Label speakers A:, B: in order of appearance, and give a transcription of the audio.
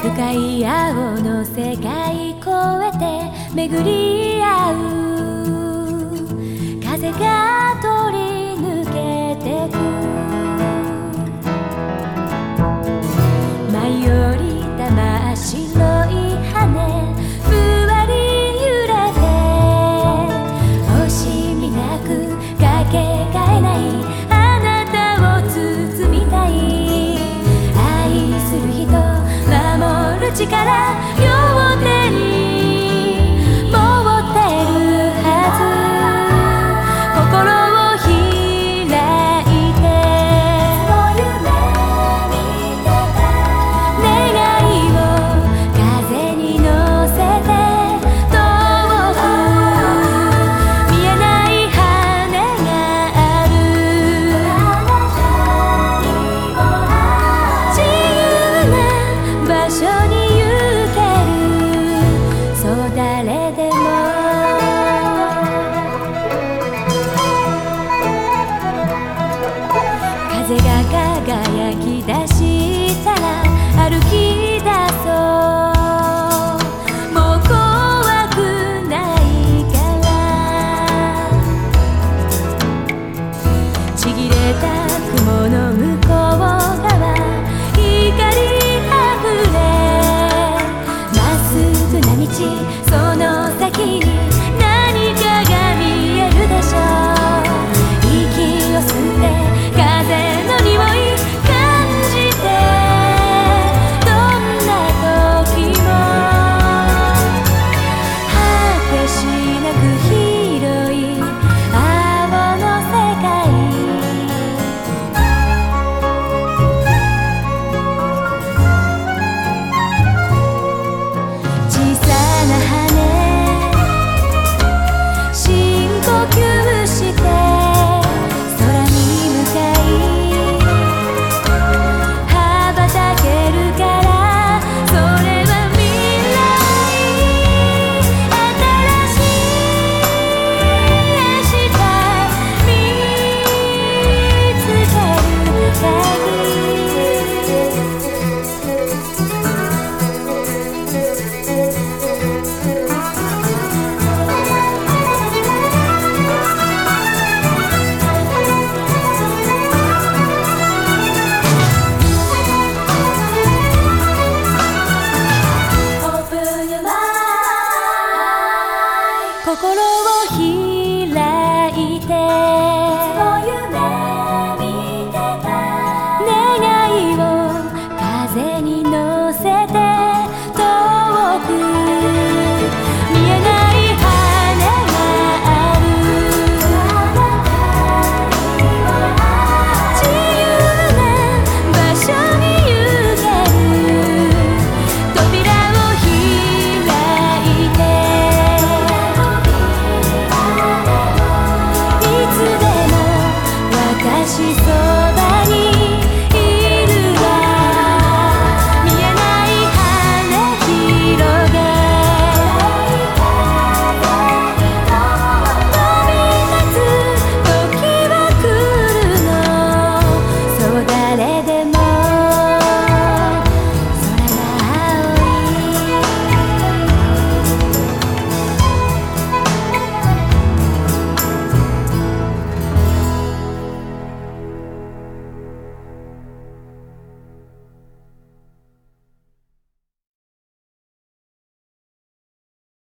A: 深い青の世界越えて巡り合う。風が通り